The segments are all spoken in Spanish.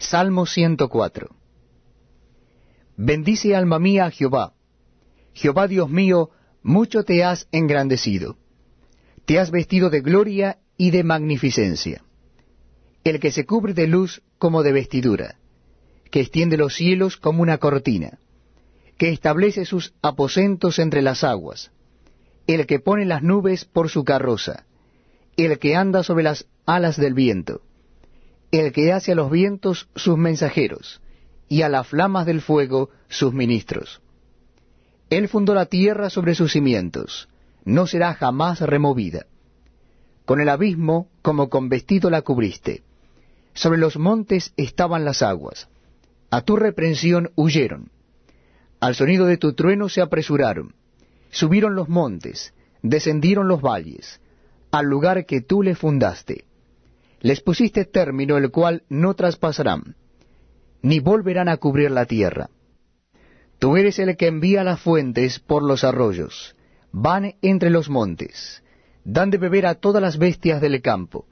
Salmo 104 Bendice alma mía a Jehová. Jehová Dios mío, mucho te has engrandecido. Te has vestido de gloria y de magnificencia. El que se cubre de luz como de vestidura, que extiende los cielos como una cortina, que establece sus aposentos entre las aguas, el que pone las nubes por su carroza, el que anda sobre las alas del viento, el que hace a los vientos sus mensajeros, y a las flamas del fuego sus ministros. Él fundó la tierra sobre sus cimientos, no será jamás removida. Con el abismo como con vestido la cubriste. Sobre los montes estaban las aguas. A tu reprensión huyeron. Al sonido de tu trueno se apresuraron. Subieron los montes, descendieron los valles, al lugar que tú le fundaste. Les pusiste término el cual no traspasarán, ni volverán a cubrir la tierra. Tú eres el que envía las fuentes por los arroyos, van entre los montes, dan de beber a todas las bestias del campo,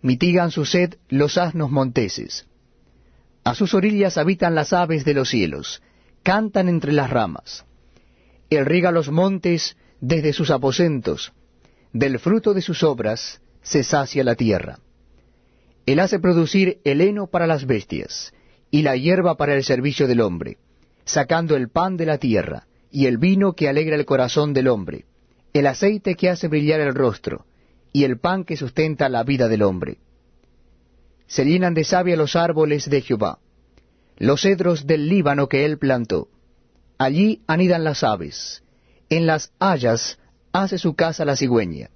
mitigan su sed los asnos monteses. A sus orillas habitan las aves de los cielos, cantan entre las ramas. Él riega los montes desde sus aposentos, del fruto de sus obras se sacia la tierra. Él hace producir el heno para las bestias, y la hierba para el servicio del hombre, sacando el pan de la tierra, y el vino que alegra el corazón del hombre, el aceite que hace brillar el rostro, y el pan que sustenta la vida del hombre. Se llenan de savia los árboles de Jehová, los cedros del Líbano que él plantó. Allí anidan las aves, en las hayas hace su casa la cigüeña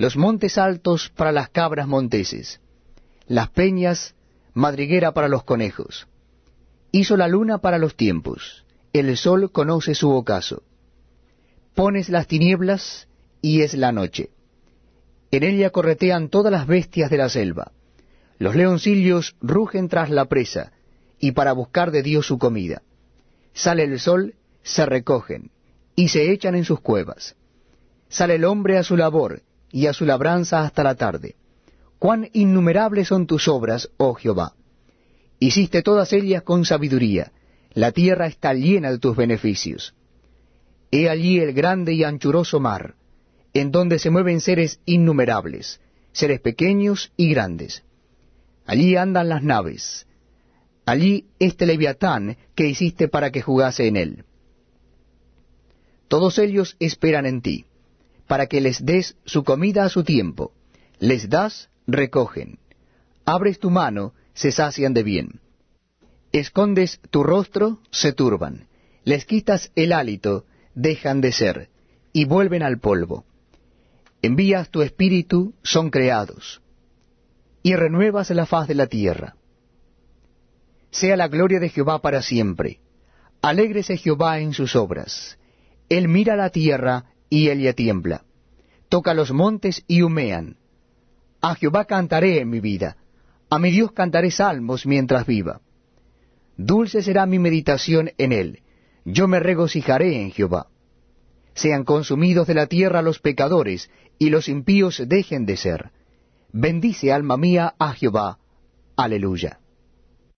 los montes altos para las cabras monteses, las peñas madriguera para los conejos. Hizo la luna para los tiempos, el sol conoce su ocaso. Pones las tinieblas y es la noche. En ella corretean todas las bestias de la selva. Los leoncillos rugen tras la presa, y para buscar de Dios su comida. Sale el sol, se recogen, y se echan en sus cuevas. Sale el hombre a su labor, y a su labranza hasta la tarde. Cuán innumerables son tus obras, oh Jehová. Hiciste todas ellas con sabiduría, la tierra está llena de tus beneficios. He allí el grande y anchuroso mar, en donde se mueven seres innumerables, seres pequeños y grandes. Allí andan las naves, allí este leviatán que hiciste para que jugase en él. Todos ellos esperan en ti para que les des su comida a su tiempo. Les das, recogen. Abres tu mano, se sacian de bien. Escondes tu rostro, se turban. Les quitas el hálito, dejan de ser, y vuelven al polvo. Envías tu espíritu, son creados, y renuevas la faz de la tierra. Sea la gloria de Jehová para siempre. Alégrese Jehová en sus obras. Él mira la tierra y ella tiembla. Toca los montes y humean. A Jehová cantaré en mi vida, a mi Dios cantaré salmos mientras viva. Dulce será mi meditación en él, yo me regocijaré en Jehová. Sean consumidos de la tierra los pecadores, y los impíos dejen de ser. Bendice alma mía a Jehová. Aleluya.